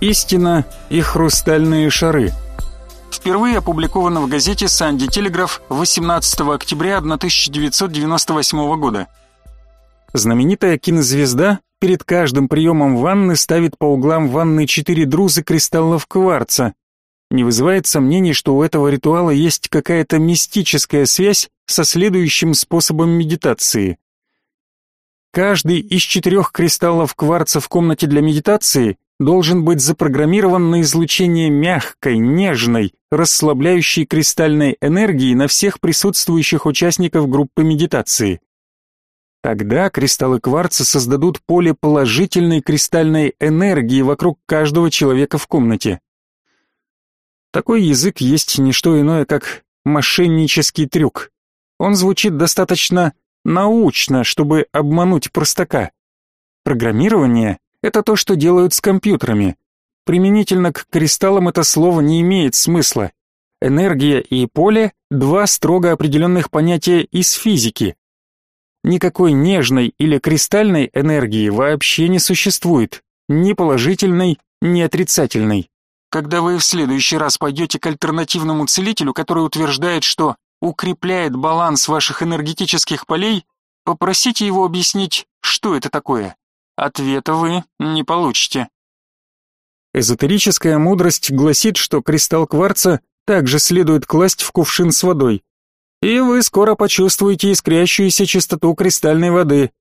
Истина и хрустальные шары. Впервые опубликовано в газете «Санди Телеграф» 18 октября 1998 года. Знаменитая кинозвезда перед каждым приемом ванны ставит по углам ванны четыре друзы кристаллов кварца. Не вызывает сомнений, что у этого ритуала есть какая-то мистическая связь со следующим способом медитации. Каждый из четырех кристаллов кварца в комнате для медитации должен быть запрограммирован на излучение мягкой, нежной, расслабляющей кристальной энергии на всех присутствующих участников группы медитации. Тогда кристаллы кварца создадут поле положительной кристальной энергии вокруг каждого человека в комнате. Такой язык есть не что иное, как мошеннический трюк. Он звучит достаточно научно, чтобы обмануть простака. Программирование это то, что делают с компьютерами. Применительно к кристаллам это слово не имеет смысла. Энергия и поле – два строго определенных понятия из физики. Никакой нежной или кристальной энергии вообще не существует, ни положительной, ни отрицательной. Когда вы в следующий раз пойдете к альтернативному целителю, который утверждает, что укрепляет баланс ваших энергетических полей, попросите его объяснить, что это такое. Ответа вы не получите. Эзотерическая мудрость гласит, что кристалл кварца также следует класть в кувшин с водой. И вы скоро почувствуете искрящуюся чистоту кристальной воды.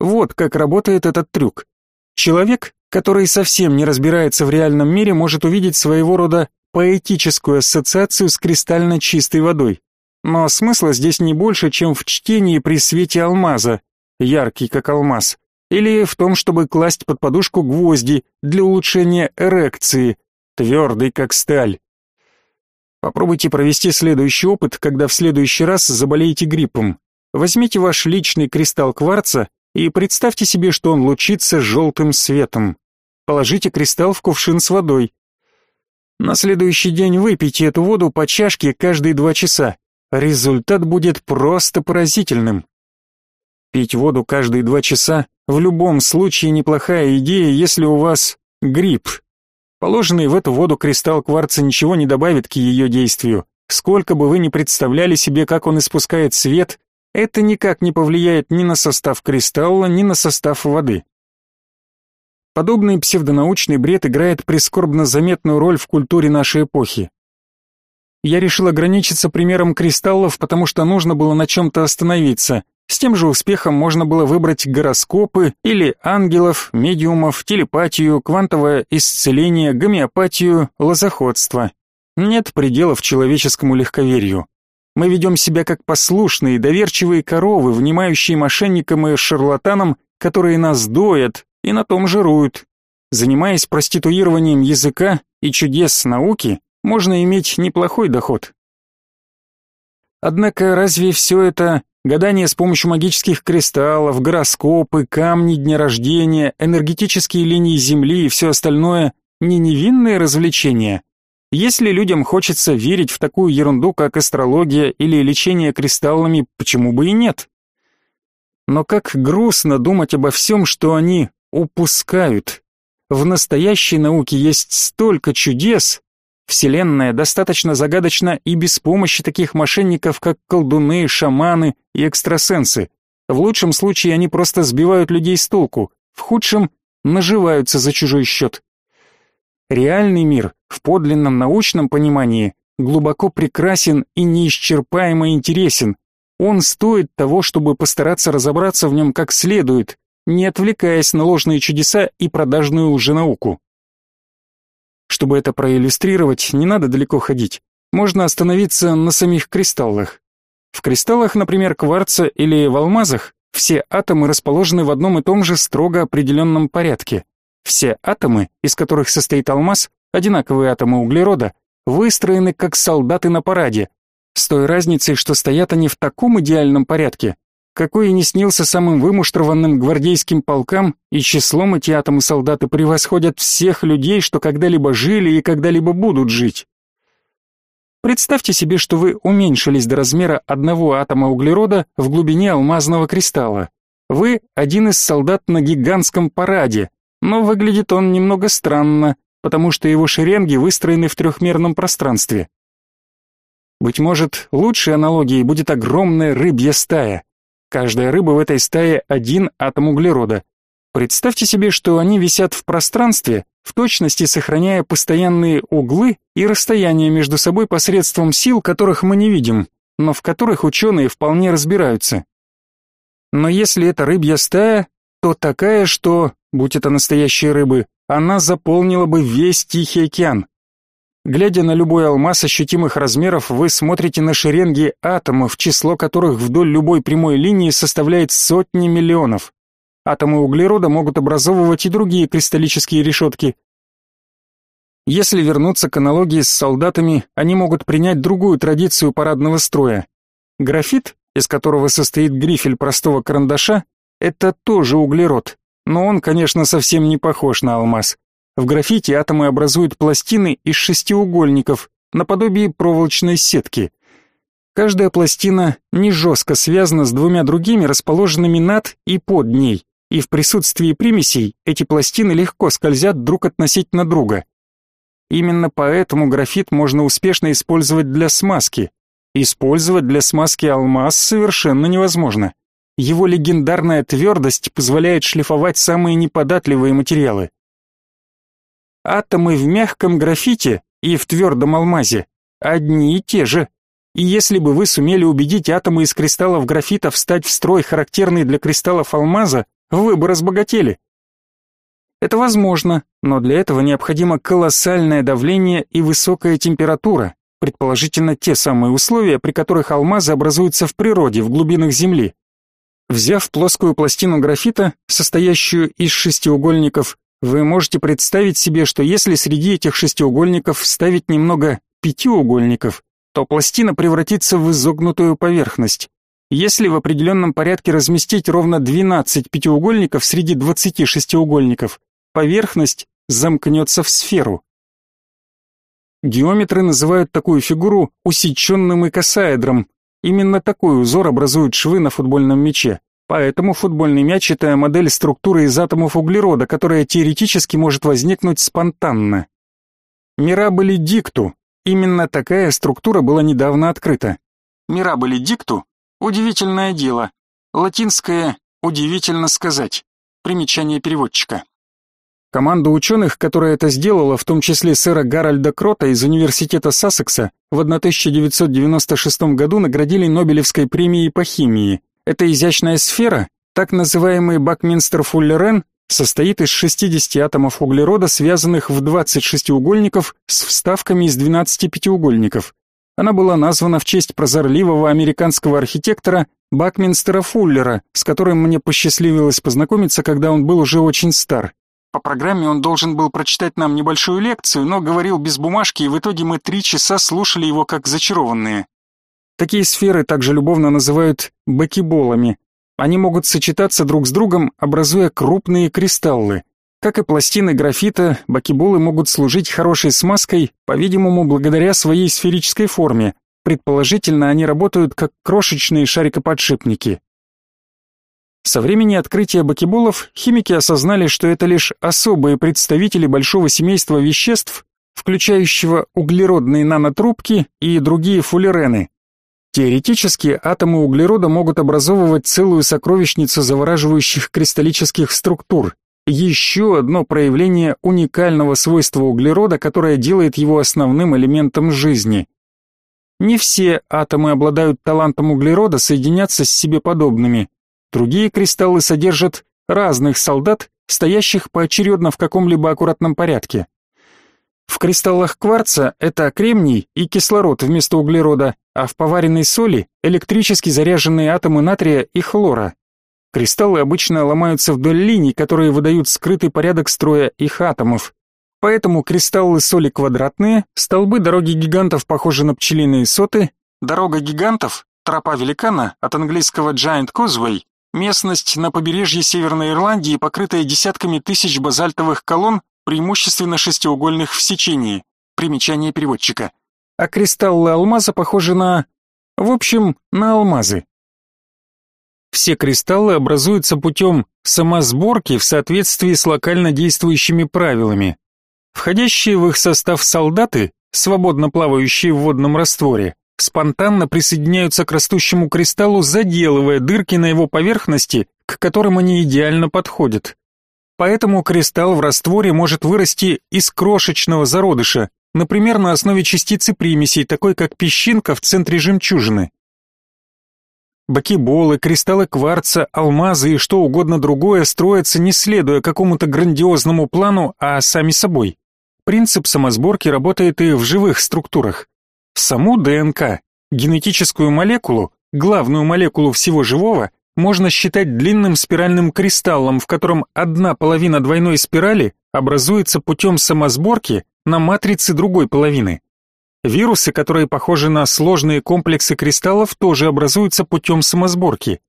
Вот как работает этот трюк. Человек, который совсем не разбирается в реальном мире, может увидеть своего рода поэтическую ассоциацию с кристально чистой водой. Но смысла здесь не больше, чем в чтении при свете алмаза, яркий как алмаз или в том, чтобы класть под подушку гвозди для улучшения эрекции, твердый как сталь. Попробуйте провести следующий опыт, когда в следующий раз заболеете гриппом. Возьмите ваш личный кристалл кварца и представьте себе, что он лучится желтым светом. Положите кристалл в кувшин с водой. На следующий день выпейте эту воду по чашке каждые два часа. Результат будет просто поразительным. Пить воду каждые два часа в любом случае неплохая идея, если у вас грипп. Положенный в эту воду кристалл кварца ничего не добавит к ее действию. Сколько бы вы ни представляли себе, как он испускает свет, это никак не повлияет ни на состав кристалла, ни на состав воды. Подобный псевдонаучный бред играет прискорбно заметную роль в культуре нашей эпохи. Я решил ограничиться примером кристаллов, потому что нужно было на чем-то остановиться. С тем же успехом можно было выбрать гороскопы или ангелов, медиумов, телепатию, квантовое исцеление, гомеопатию, лозоходство. Нет пределов человеческому легковерию. Мы ведем себя как послушные, доверчивые коровы, внимающие мошенникам и шарлатанам, которые нас доят и на том жируют. Занимаясь проституированием языка и чудес науки, можно иметь неплохой доход. Однако разве все это Гадания с помощью магических кристаллов, гороскопы, камни дня рождения, энергетические линии Земли и все остальное не невинные развлечения. Если людям хочется верить в такую ерунду, как астрология или лечение кристаллами, почему бы и нет? Но как грустно думать обо всем, что они упускают. В настоящей науке есть столько чудес, Вселенная достаточно загадочна и без помощи таких мошенников, как колдуны, шаманы и экстрасенсы. В лучшем случае они просто сбивают людей с толку, в худшем наживаются за чужой счет. Реальный мир в подлинном научном понимании глубоко прекрасен и неисчерпаемо интересен. Он стоит того, чтобы постараться разобраться в нем как следует, не отвлекаясь на ложные чудеса и продажную лженауку. Чтобы это проиллюстрировать, не надо далеко ходить. Можно остановиться на самих кристаллах. В кристаллах, например, кварца или в алмазах, все атомы расположены в одном и том же строго определенном порядке. Все атомы, из которых состоит алмаз, одинаковые атомы углерода, выстроены как солдаты на параде, с той разницей, что стоят они в таком идеальном порядке, какой и не снился самым вымуштрованным гвардейским полкам, и числом эти атомы солдаты превосходят всех людей, что когда-либо жили и когда-либо будут жить. Представьте себе, что вы уменьшились до размера одного атома углерода в глубине алмазного кристалла. Вы один из солдат на гигантском параде, но выглядит он немного странно, потому что его шеренги выстроены в трехмерном пространстве. Быть может, лучшей аналогией будет огромная рыбья стая. Каждая рыба в этой стае один атом углерода. Представьте себе, что они висят в пространстве, в точности сохраняя постоянные углы и расстояния между собой посредством сил, которых мы не видим, но в которых ученые вполне разбираются. Но если это рыбья стая, то такая, что, будь это настоящие рыбы, она заполнила бы весь Тихий океан. Глядя на любой алмаз ощутимых размеров, вы смотрите на шеренги атомов, число которых вдоль любой прямой линии составляет сотни миллионов. Атомы углерода могут образовывать и другие кристаллические решетки. Если вернуться к аналогии с солдатами, они могут принять другую традицию парадного строя. Графит, из которого состоит грифель простого карандаша, это тоже углерод, но он, конечно, совсем не похож на алмаз. В графите атомы образуют пластины из шестиугольников, наподобие проволочной сетки. Каждая пластина не жестко связана с двумя другими, расположенными над и под ней, и в присутствии примесей эти пластины легко скользят друг относительно друга. Именно поэтому графит можно успешно использовать для смазки. Использовать для смазки алмаз совершенно невозможно. Его легендарная твердость позволяет шлифовать самые неподатливые материалы. Атомы в мягком графите и в твердом алмазе одни и те же. И если бы вы сумели убедить атомы из кристаллов графита встать в строй, характерный для кристаллов алмаза, вы бы разбогатели. Это возможно, но для этого необходимо колоссальное давление и высокая температура, предположительно те самые условия, при которых алмазы образуются в природе, в глубинах Земли. Взяв плоскую пластину графита, состоящую из шестиугольников, вы можете представить себе, что если среди этих шестиугольников вставить немного пятиугольников, то пластина превратится в изогнутую поверхность. Если в определенном порядке разместить ровно 12 пятиугольников среди 20 шестиугольников, поверхность замкнется в сферу. Геометры называют такую фигуру усеченным икосаэдром. Именно такой узор образуют швы на футбольном мяче. Поэтому футбольный мяч – это модель структуры из атомов углерода, которая теоретически может возникнуть спонтанно. Мирабели дикту – именно такая структура была недавно открыта. Мирабели дикту – удивительное дело. Латинское «удивительно сказать». Примечание переводчика. Команда ученых, которая это сделала, в том числе сэра Гарольда Крота из университета Сассекса, в 1996 году наградили Нобелевской премией по химии – эта изящная сфера, так называемый Бакминстер-Фуллерен, состоит из 60 атомов углерода, связанных в 20 шестиугольников с вставками из 12 пятиугольников. Она была названа в честь прозорливого американского архитектора Бакминстера Фуллера, с которым мне посчастливилось познакомиться, когда он был уже очень стар. По программе он должен был прочитать нам небольшую лекцию, но говорил без бумажки, и в итоге мы три часа слушали его как зачарованные. Такие сферы также любовно называют бакеболами. Они могут сочетаться друг с другом, образуя крупные кристаллы. Как и пластины графита, бакеболы могут служить хорошей смазкой, по-видимому, благодаря своей сферической форме. Предположительно, они работают как крошечные шарикоподшипники. Со времени открытия бакеболов химики осознали, что это лишь особые представители большого семейства веществ, включающего углеродные нанотрубки и другие фуллерены. Теоретически атомы углерода могут образовывать целую сокровищницу завораживающих кристаллических структур. Еще одно проявление уникального свойства углерода, которое делает его основным элементом жизни. Не все атомы обладают талантом углерода соединяться с себе подобными. Другие кристаллы содержат разных солдат, стоящих поочередно в каком-либо аккуратном порядке. В кристаллах кварца это кремний и кислород вместо углерода, а в поваренной соли электрически заряженные атомы натрия и хлора. Кристаллы обычно ломаются вдоль линий, которые выдают скрытый порядок строя их атомов. Поэтому кристаллы соли квадратные, столбы дороги гигантов похожи на пчелиные соты, дорога гигантов, тропа великана, от английского Giant Causeway, местность на побережье Северной Ирландии, покрытая десятками тысяч базальтовых колонн, преимущественно шестиугольных в сечении. Примечание переводчика а кристаллы алмаза похожи на... В общем, на алмазы. Все кристаллы образуются путем самосборки в соответствии с локально действующими правилами. Входящие в их состав солдаты, свободно плавающие в водном растворе, спонтанно присоединяются к растущему кристаллу, заделывая дырки на его поверхности, к которым они идеально подходят. Поэтому кристалл в растворе может вырасти из крошечного зародыша, например, на основе частицы примесей, такой как песчинка в центре жемчужины. Бакеболы, кристаллы кварца, алмазы и что угодно другое строятся не следуя какому-то грандиозному плану, а сами собой. Принцип самосборки работает и в живых структурах. Саму ДНК, генетическую молекулу, главную молекулу всего живого, можно считать длинным спиральным кристаллом, в котором одна половина двойной спирали образуется путем самосборки на матрице другой половины. Вирусы, которые похожи на сложные комплексы кристаллов, тоже образуются путем самосборки.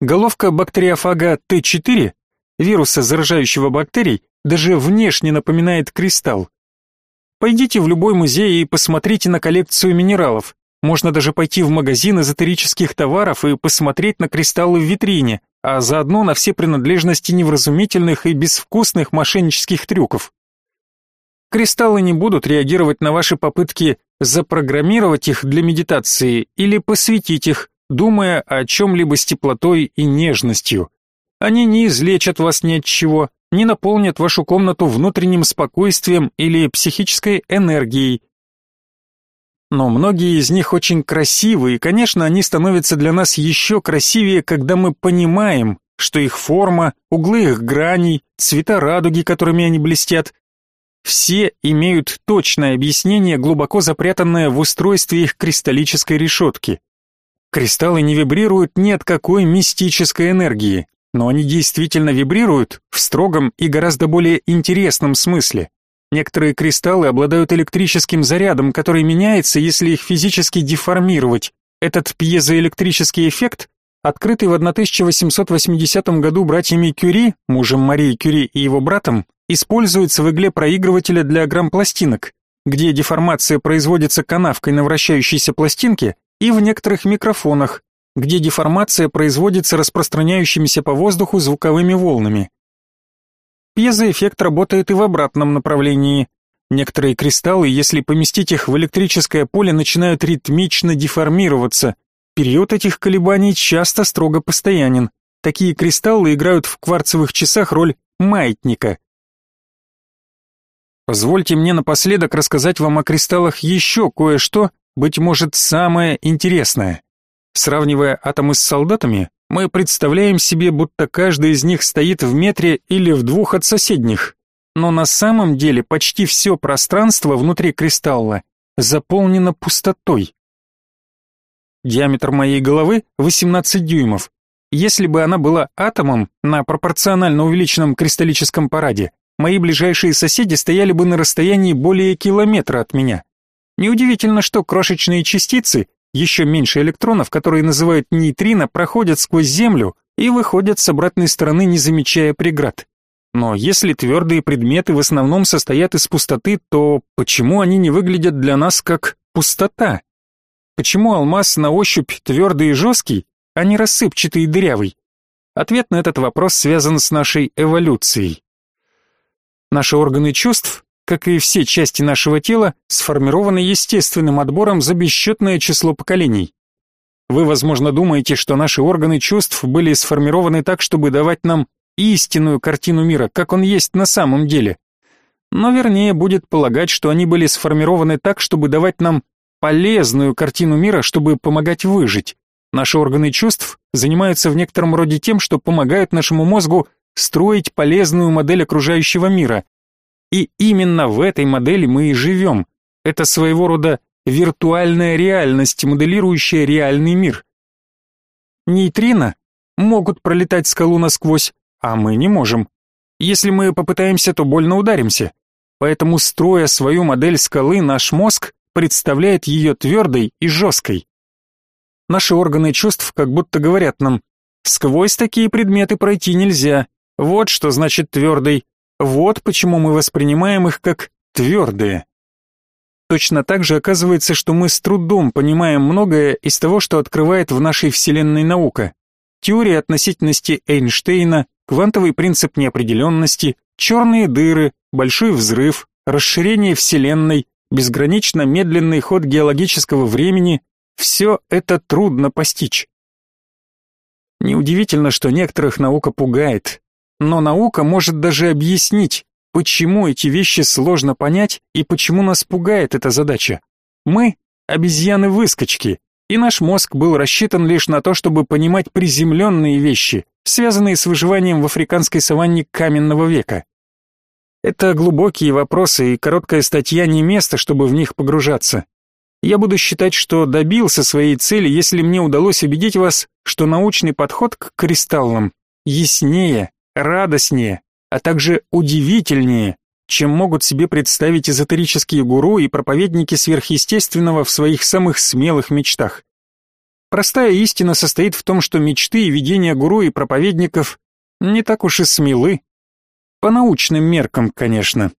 Головка бактериофага Т4, вируса, заражающего бактерий, даже внешне напоминает кристалл. Пойдите в любой музей и посмотрите на коллекцию минералов. Можно даже пойти в магазин эзотерических товаров и посмотреть на кристаллы в витрине, а заодно на все принадлежности невразумительных и безвкусных мошеннических трюков. Кристаллы не будут реагировать на ваши попытки запрограммировать их для медитации или посвятить их, думая о чем-либо с теплотой и нежностью. Они не излечат вас ни от чего, не наполнят вашу комнату внутренним спокойствием или психической энергией. Но многие из них очень красивы, и, конечно, они становятся для нас еще красивее, когда мы понимаем, что их форма, углы их граней, цвета радуги, которыми они блестят, все имеют точное объяснение, глубоко запрятанное в устройстве их кристаллической решетки. Кристаллы не вибрируют ни от какой мистической энергии, но они действительно вибрируют в строгом и гораздо более интересном смысле. Некоторые кристаллы обладают электрическим зарядом, который меняется, если их физически деформировать. Этот пьезоэлектрический эффект, открытый в 1880 году братьями Кюри, мужем Марии Кюри и его братом, используется в игле проигрывателя для грампластинок, где деформация производится канавкой на вращающейся пластинке, и в некоторых микрофонах, где деформация производится распространяющимися по воздуху звуковыми волнами. Пьезоэффект работает и в обратном направлении. Некоторые кристаллы, если поместить их в электрическое поле, начинают ритмично деформироваться. Период этих колебаний часто строго постоянен. Такие кристаллы играют в кварцевых часах роль маятника. Позвольте мне напоследок рассказать вам о кристаллах еще кое-что, быть может, самое интересное. Сравнивая атомы с солдатами, мы представляем себе, будто каждый из них стоит в метре или в двух от соседних. Но на самом деле почти все пространство внутри кристалла заполнено пустотой. Диаметр моей головы 18 дюймов. Если бы она была атомом на пропорционально увеличенном кристаллическом параде, мои ближайшие соседи стояли бы на расстоянии более километра от меня. Неудивительно, что крошечные частицы, еще меньше электронов, которые называют нейтрино, проходят сквозь Землю и выходят с обратной стороны, не замечая преград. Но если твердые предметы в основном состоят из пустоты, то почему они не выглядят для нас как пустота? Почему алмаз на ощупь твердый и жесткий, а не рассыпчатый и дырявый? Ответ на этот вопрос связан с нашей эволюцией. Наши органы чувств, как и все части нашего тела, сформированы естественным отбором за бесчетное число поколений. Вы, возможно, думаете, что наши органы чувств были сформированы так, чтобы давать нам истинную картину мира, как он есть на самом деле. Но вернее будет полагать, что они были сформированы так, чтобы давать нам полезную картину мира, чтобы помогать выжить. Наши органы чувств занимаются в некотором роде тем, что помогают нашему мозгу строить полезную модель окружающего мира. И именно в этой модели мы и живем. Это своего рода виртуальная реальность, моделирующая реальный мир. Нейтрино могут пролетать скалу насквозь, а мы не можем. Если мы попытаемся, то больно ударимся. Поэтому, строя свою модель скалы, наш мозг представляет ее твердой и жесткой. Наши органы чувств как будто говорят нам, сквозь такие предметы пройти нельзя, вот что значит твердый. Вот почему мы воспринимаем их как твердые. Точно так же оказывается, что мы с трудом понимаем многое из того, что открывает в нашей Вселенной наука. Теория относительности Эйнштейна, квантовый принцип неопределенности, черные дыры, большой взрыв, расширение Вселенной, безгранично медленный ход геологического времени – все это трудно постичь. Неудивительно, что некоторых наука пугает, но наука может даже объяснить, почему эти вещи сложно понять и почему нас пугает эта задача. Мы – обезьяны-выскочки, и наш мозг был рассчитан лишь на то, чтобы понимать приземленные вещи, связанные с выживанием в африканской саванне каменного века. Это глубокие вопросы, и короткая статья не место, чтобы в них погружаться. Я буду считать, что добился своей цели, если мне удалось убедить вас, что научный подход к кристаллам яснее, радостнее, а также удивительнее, чем могут себе представить эзотерические гуру и проповедники сверхъестественного в своих самых смелых мечтах. Простая истина состоит в том, что мечты и видения гуру и проповедников не так уж и смелы, по научным меркам, конечно.